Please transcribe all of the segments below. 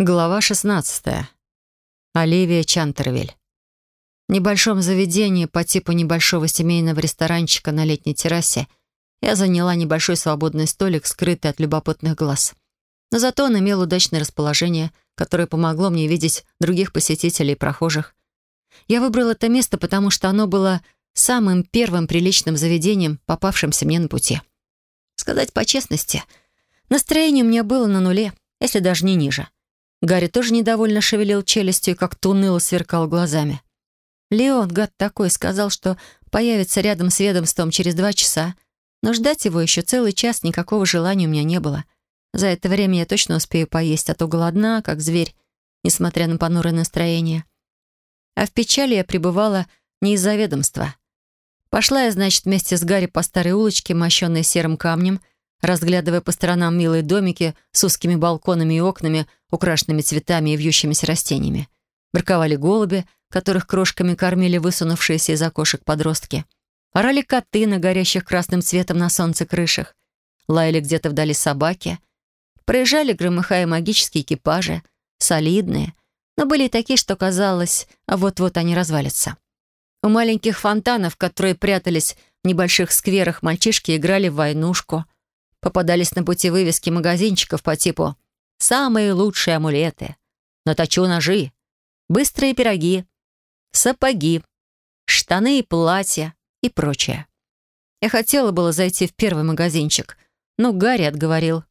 Глава 16. Оливия Чантервиль. В небольшом заведении по типу небольшого семейного ресторанчика на летней террасе я заняла небольшой свободный столик, скрытый от любопытных глаз. Но зато он имел удачное расположение, которое помогло мне видеть других посетителей и прохожих. Я выбрала это место, потому что оно было самым первым приличным заведением, попавшимся мне на пути. Сказать по честности, настроение у меня было на нуле, если даже не ниже — Гарри тоже недовольно шевелил челюстью и как-то уныло сверкал глазами. Леон, гад такой, сказал, что появится рядом с ведомством через два часа, но ждать его еще целый час никакого желания у меня не было. За это время я точно успею поесть, а то голодна, как зверь, несмотря на понурое настроение. А в печали я пребывала не из-за ведомства. Пошла я, значит, вместе с Гарри по старой улочке, мощенной серым камнем, разглядывая по сторонам милые домики с узкими балконами и окнами, украшенными цветами и вьющимися растениями. Ворковали голуби, которых крошками кормили высунувшиеся из окошек подростки. Орали коты на горящих красным цветом на солнце крышах. Лаяли где-то вдали собаки. Проезжали, громыхая магические экипажи. Солидные. Но были и такие, что казалось, вот-вот они развалятся. У маленьких фонтанов, которые прятались в небольших скверах, мальчишки играли в войнушку — Попадались на пути вывески магазинчиков по типу «Самые лучшие амулеты», «Наточу ножи», «Быстрые пироги», «Сапоги», «Штаны и платья» и прочее. Я хотела было зайти в первый магазинчик, но Гарри отговорил.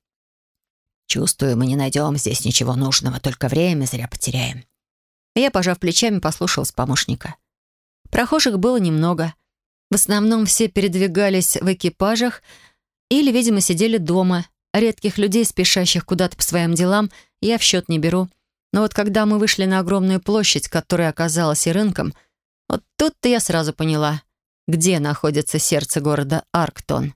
«Чувствую, мы не найдем здесь ничего нужного, только время зря потеряем». Я, пожав плечами, послушалась помощника. Прохожих было немного. В основном все передвигались в экипажах — или, видимо, сидели дома. Редких людей, спешащих куда-то по своим делам, я в счет не беру. Но вот когда мы вышли на огромную площадь, которая оказалась и рынком, вот тут-то я сразу поняла, где находится сердце города Арктон.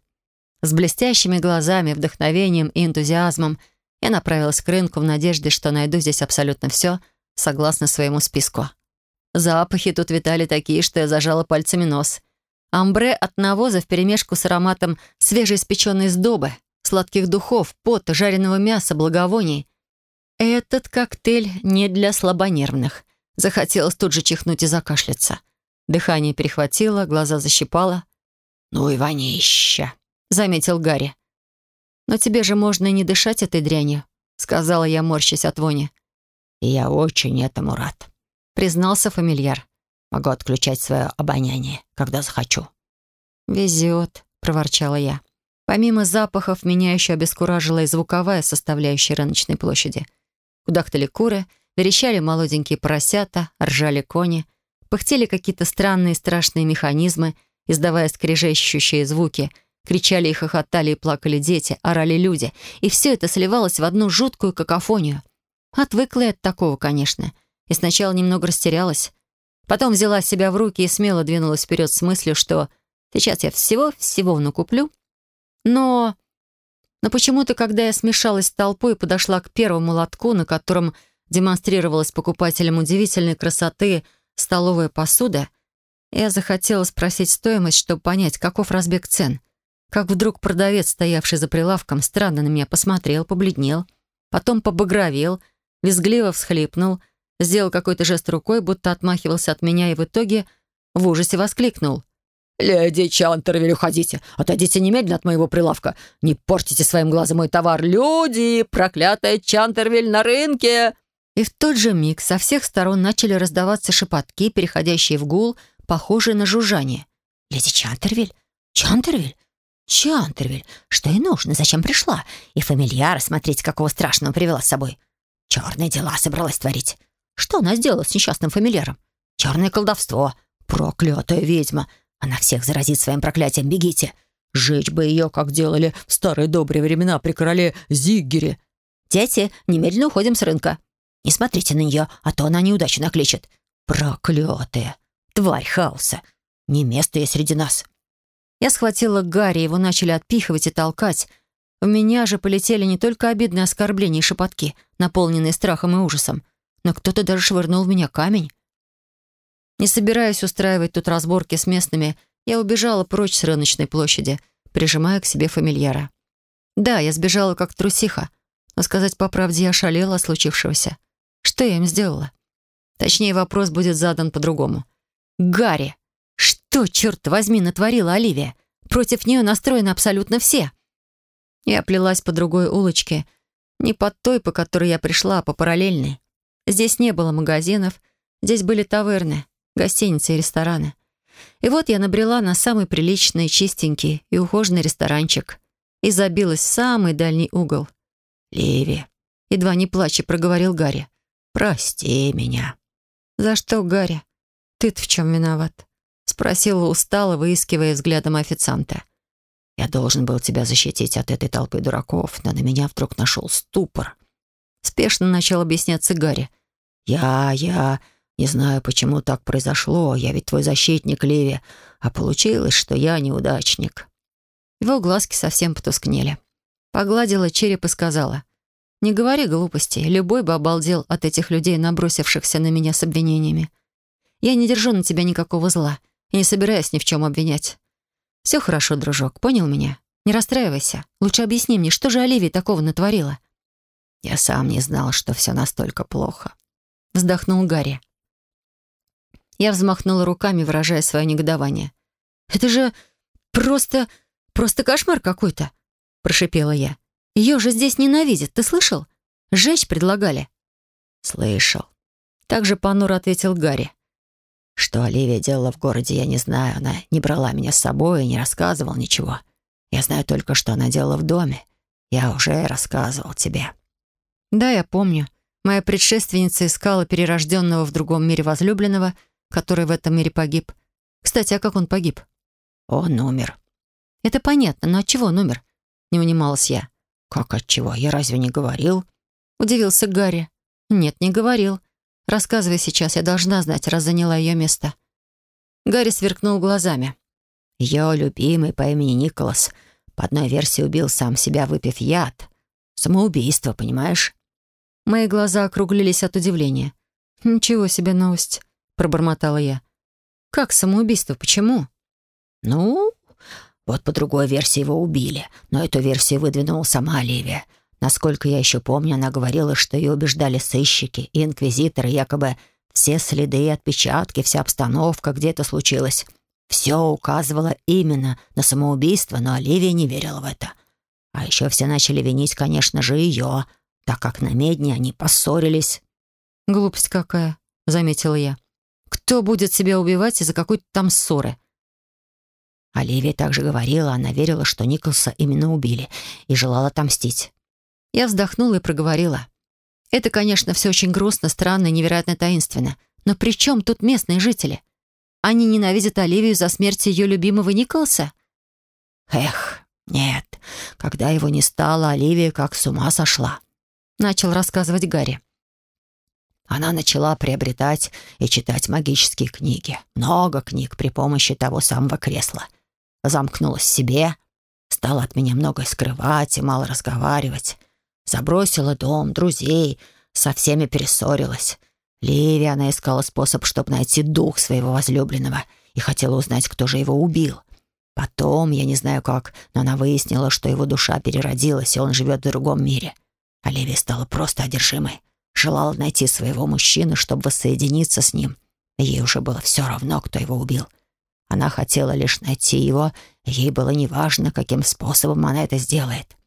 С блестящими глазами, вдохновением и энтузиазмом я направилась к рынку в надежде, что найду здесь абсолютно все, согласно своему списку. Запахи тут витали такие, что я зажала пальцами нос — Амбре от навоза вперемешку с ароматом свежеиспеченной сдобы, сладких духов, пота, жареного мяса, благовоний. Этот коктейль не для слабонервных. Захотелось тут же чихнуть и закашляться. Дыхание перехватило, глаза защипало. «Ну и вонища!» — заметил Гарри. «Но тебе же можно не дышать этой дрянью», — сказала я, морщась от вони. «Я очень этому рад», — признался фамильяр. Могу отключать свое обоняние, когда захочу». «Везет», — проворчала я. Помимо запахов, меня еще обескуражила и звуковая составляющая рыночной площади. Кудахтали куры, верещали молоденькие поросята, ржали кони, пыхтели какие-то странные страшные механизмы, издавая скрежещущие звуки, кричали и хохотали и плакали дети, орали люди, и все это сливалось в одну жуткую какофонию. Отвыкла я от такого, конечно, и сначала немного растерялась. Потом взяла себя в руки и смело двинулась вперед с мыслью, что сейчас я всего-всего накуплю. Но... Но почему-то, когда я смешалась с толпой и подошла к первому лотку, на котором демонстрировалась покупателям удивительной красоты столовая посуда, я захотела спросить стоимость, чтобы понять, каков разбег цен. Как вдруг продавец, стоявший за прилавком, странно на меня посмотрел, побледнел, потом побагровел, визгливо всхлипнул — сделал какой-то жест рукой, будто отмахивался от меня и в итоге в ужасе воскликнул. «Леди Чантервиль, уходите! Отойдите немедленно от моего прилавка! Не портите своим глазом мой товар! Люди! Проклятая Чантервиль на рынке!» И в тот же миг со всех сторон начали раздаваться шепотки, переходящие в гул, похожие на жужжание. «Леди Чантервиль? Чантервиль? Чантервиль? Что ей нужно? Зачем пришла? И фамильяра, смотрите, какого страшного привела с собой. Черные дела собралась творить. Что она сделала с несчастным фамильяром? Черное колдовство. Проклятая ведьма. Она всех заразит своим проклятием. Бегите. Жечь бы ее, как делали в старые добрые времена при короле Зиггере. Дети, немедленно уходим с рынка. Не смотрите на нее, а то она неудачу накличет. Проклятая. Тварь хаоса. Не место ей среди нас. Я схватила Гарри, его начали отпихивать и толкать. В меня же полетели не только обидные оскорбления и шепотки, наполненные страхом и ужасом но кто-то даже швырнул в меня камень. Не собираясь устраивать тут разборки с местными, я убежала прочь с рыночной площади, прижимая к себе фамильяра. Да, я сбежала как трусиха, Но сказать по правде, я шалела от случившегося. Что я им сделала? Точнее, вопрос будет задан по-другому. «Гарри, что, черт возьми, натворила Оливия? Против нее настроены абсолютно все». Я плелась по другой улочке, не под той, по которой я пришла, а по параллельной. Здесь не было магазинов, здесь были таверны, гостиницы и рестораны. И вот я набрела на самый приличный, чистенький и ухоженный ресторанчик и забилась в самый дальний угол. «Ливи», — едва не плача проговорил Гарри, — «прости меня». «За что, Гарри? Ты-то в чем виноват?» — спросила устало, выискивая взглядом официанта. «Я должен был тебя защитить от этой толпы дураков, но на меня вдруг нашел ступор». Спешно начал объясняться Гарри. «Я, я, не знаю, почему так произошло. Я ведь твой защитник, Ливи. А получилось, что я неудачник». Его глазки совсем потускнели. Погладила череп и сказала. «Не говори глупостей. Любой бы обалдел от этих людей, набросившихся на меня с обвинениями. Я не держу на тебя никакого зла и не собираюсь ни в чем обвинять. Все хорошо, дружок, понял меня? Не расстраивайся. Лучше объясни мне, что же Оливия такого натворила?» «Я сам не знал, что все настолько плохо», — вздохнул Гарри. Я взмахнула руками, выражая свое негодование. «Это же просто... просто кошмар какой-то!» — прошипела я. «Ее же здесь ненавидят, ты слышал? Жечь предлагали». «Слышал». Так же понуро ответил Гарри. Что Оливия делала в городе, я не знаю. Она не брала меня с собой и не рассказывала ничего. Я знаю только, что она делала в доме. Я уже рассказывал тебе». «Да, я помню. Моя предшественница искала перерожденного в другом мире возлюбленного — который в этом мире погиб. Кстати, а как он погиб? Он умер. Это понятно, но от чего он умер? Не унималась я. Как от чего? Я разве не говорил? Удивился Гарри. Нет, не говорил. Рассказывай сейчас, я должна знать, раз заняла ее место. Гарри сверкнул глазами. Ее любимый по имени Николас по одной версии убил сам себя, выпив яд. Самоубийство, понимаешь? Мои глаза округлились от удивления. Ничего себе новость пробормотала я. «Как самоубийство? Почему?» «Ну, вот по другой версии его убили, но эту версию выдвинула сама Оливия. Насколько я еще помню, она говорила, что ее убеждали сыщики и инквизиторы, якобы все следы и отпечатки, вся обстановка, где это случилось. Все указывало именно на самоубийство, но Оливия не верила в это. А еще все начали винить, конечно же, ее, так как на медне они поссорились. «Глупость какая», — заметила я. Кто будет себя убивать из-за какой-то там ссоры? Оливия также говорила, она верила, что Николса именно убили и желала отомстить. Я вздохнула и проговорила. Это, конечно, все очень грустно, странно и невероятно таинственно. Но при чем тут местные жители? Они ненавидят Оливию за смерть ее любимого Николса? Эх, нет. Когда его не стало, Оливия как с ума сошла. Начал рассказывать Гарри. Она начала приобретать и читать магические книги. Много книг при помощи того самого кресла. Замкнулась себе, стала от меня многое скрывать и мало разговаривать. Забросила дом, друзей, со всеми перессорилась. Ливи она искала способ, чтобы найти дух своего возлюбленного и хотела узнать, кто же его убил. Потом, я не знаю как, но она выяснила, что его душа переродилась, и он живет в другом мире. Ливи стала просто одержимой желала найти своего мужчину, чтобы воссоединиться с ним. Ей уже было все равно, кто его убил. Она хотела лишь найти его, ей было неважно, каким способом она это сделает.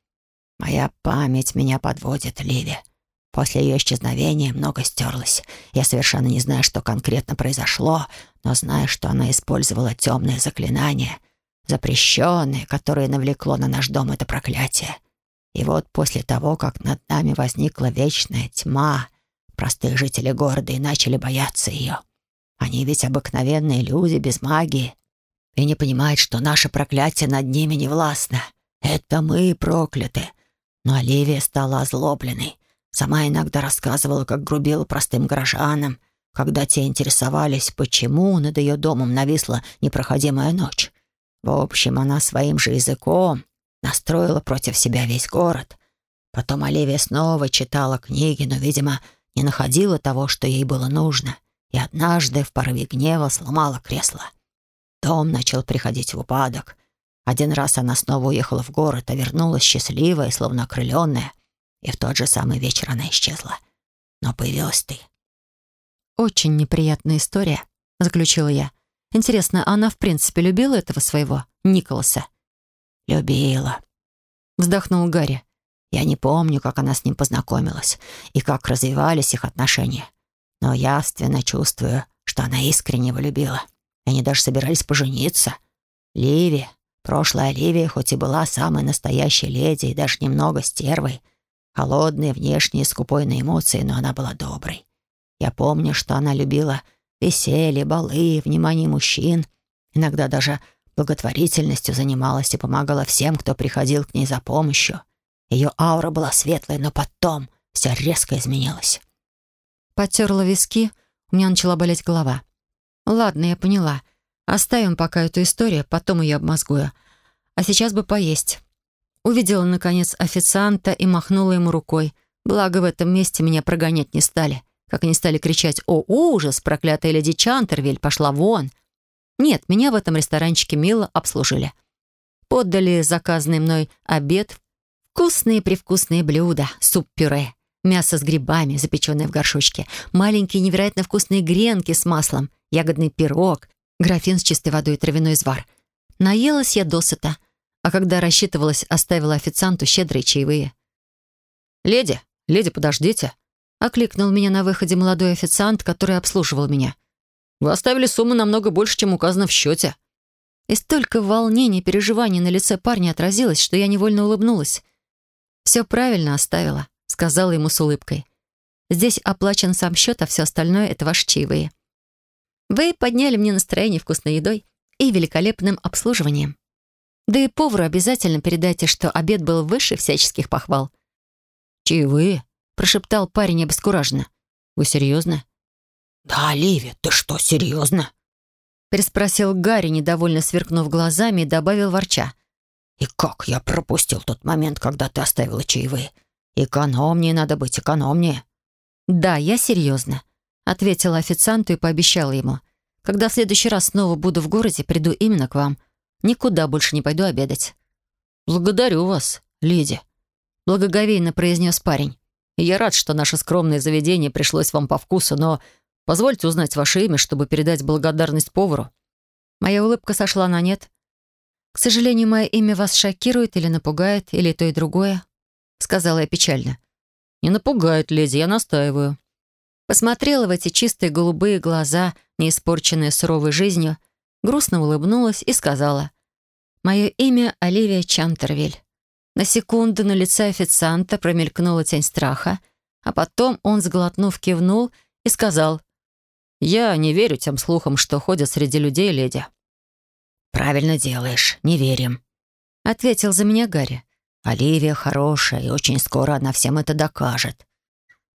Моя память меня подводит, Ливи. После ее исчезновения много стерлось. Я совершенно не знаю, что конкретно произошло, но знаю, что она использовала темное заклинание, запрещенное, которое навлекло на наш дом это проклятие. И вот после того, как над нами возникла вечная тьма, простые жители города и начали бояться ее. Они ведь обыкновенные люди без магии и не понимают, что наше проклятие над ними не властно. Это мы прокляты. Но Оливия стала озлобленной. Сама иногда рассказывала, как грубила простым горожанам, когда те интересовались, почему над ее домом нависла непроходимая ночь. В общем, она своим же языком настроила против себя весь город. Потом Оливия снова читала книги, но, видимо, не находила того, что ей было нужно, и однажды в порыве гнева сломала кресло. Дом начал приходить в упадок. Один раз она снова уехала в город, а вернулась счастливая, словно окрыленная. и в тот же самый вечер она исчезла. Но появилась ты». «Очень неприятная история», — заключила я. «Интересно, она в принципе любила этого своего, Николаса?» «Любила», — вздохнул Гарри. «Я не помню, как она с ним познакомилась и как развивались их отношения. Но явственно чувствую, что она искренне его любила. Они даже собирались пожениться. Ливи, прошлая Ливия, хоть и была самой настоящей леди и даже немного стервой, холодной внешне скупой на эмоции, но она была доброй. Я помню, что она любила веселье, балы, внимание мужчин, иногда даже благотворительностью занималась и помогала всем, кто приходил к ней за помощью. Ее аура была светлой, но потом все резко изменилось. Потерла виски, у меня начала болеть голова. Ладно, я поняла. Оставим пока эту историю, потом ее обмозгую. А сейчас бы поесть. Увидела, наконец, официанта и махнула ему рукой. Благо, в этом месте меня прогонять не стали. Как они стали кричать «О, ужас! Проклятая леди Чантервиль пошла вон!» Нет, меня в этом ресторанчике мило обслужили. Подали заказанный мной обед, вкусные-привкусные блюда, суп-пюре, мясо с грибами, запеченное в горшочке, маленькие невероятно вкусные гренки с маслом, ягодный пирог, графин с чистой водой и травяной звар. Наелась я досыта, а когда рассчитывалась, оставила официанту щедрые чаевые. «Леди, леди, подождите!» — окликнул меня на выходе молодой официант, который обслуживал меня. «Вы оставили сумму намного больше, чем указано в счете». И столько волнений переживаний на лице парня отразилось, что я невольно улыбнулась. «Все правильно оставила», — сказала ему с улыбкой. «Здесь оплачен сам счет, а все остальное — это ваши чаевые». Вы подняли мне настроение вкусной едой и великолепным обслуживанием. Да и повару обязательно передайте, что обед был выше всяческих похвал. «Чаевые?» — прошептал парень обескураженно. «Вы серьезно?» «Да, Ливи, ты что, серьезно?» Переспросил Гарри, недовольно сверкнув глазами, и добавил ворча. «И как я пропустил тот момент, когда ты оставила чаевые? Экономнее надо быть, экономнее». «Да, я серьезно», — ответила официанту и пообещала ему. «Когда в следующий раз снова буду в городе, приду именно к вам. Никуда больше не пойду обедать». «Благодарю вас, леди», — благоговейно произнес парень. «Я рад, что наше скромное заведение пришлось вам по вкусу, но позвольте узнать ваше имя, чтобы передать благодарность повару». Моя улыбка сошла на нет. «К сожалению, мое имя вас шокирует или напугает, или то и другое», — сказала я печально. «Не напугает, леди, я настаиваю», Посмотрела в эти чистые голубые глаза, не испорченные суровой жизнью, грустно улыбнулась и сказала. «Мое имя Оливия Чантервиль». На секунду на лице официанта промелькнула тень страха, а потом он, сглотнув, кивнул и сказал. «Я не верю тем слухам, что ходят среди людей, леди». «Правильно делаешь, не верим», — ответил за меня Гарри. «Оливия хорошая, и очень скоро она всем это докажет».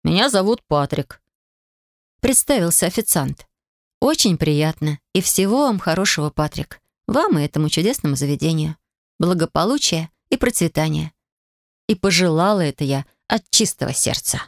«Меня зовут Патрик», представился официант. «Очень приятно. И всего вам хорошего, Патрик. Вам и этому чудесному заведению. Благополучия и процветания». И пожелала это я от чистого сердца.